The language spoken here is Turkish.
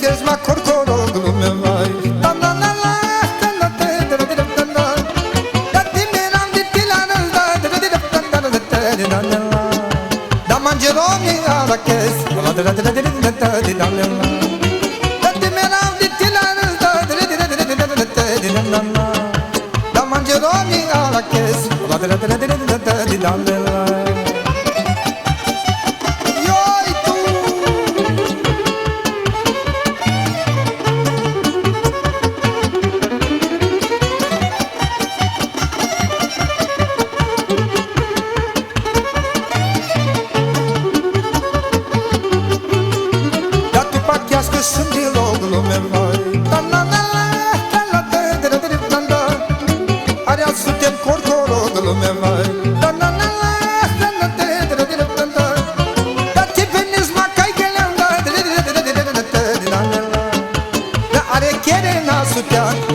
herkes la korkor oldu me vay Jerome ara kes, la la la la la la la la Jerome a la caisse, la la la la la la la la you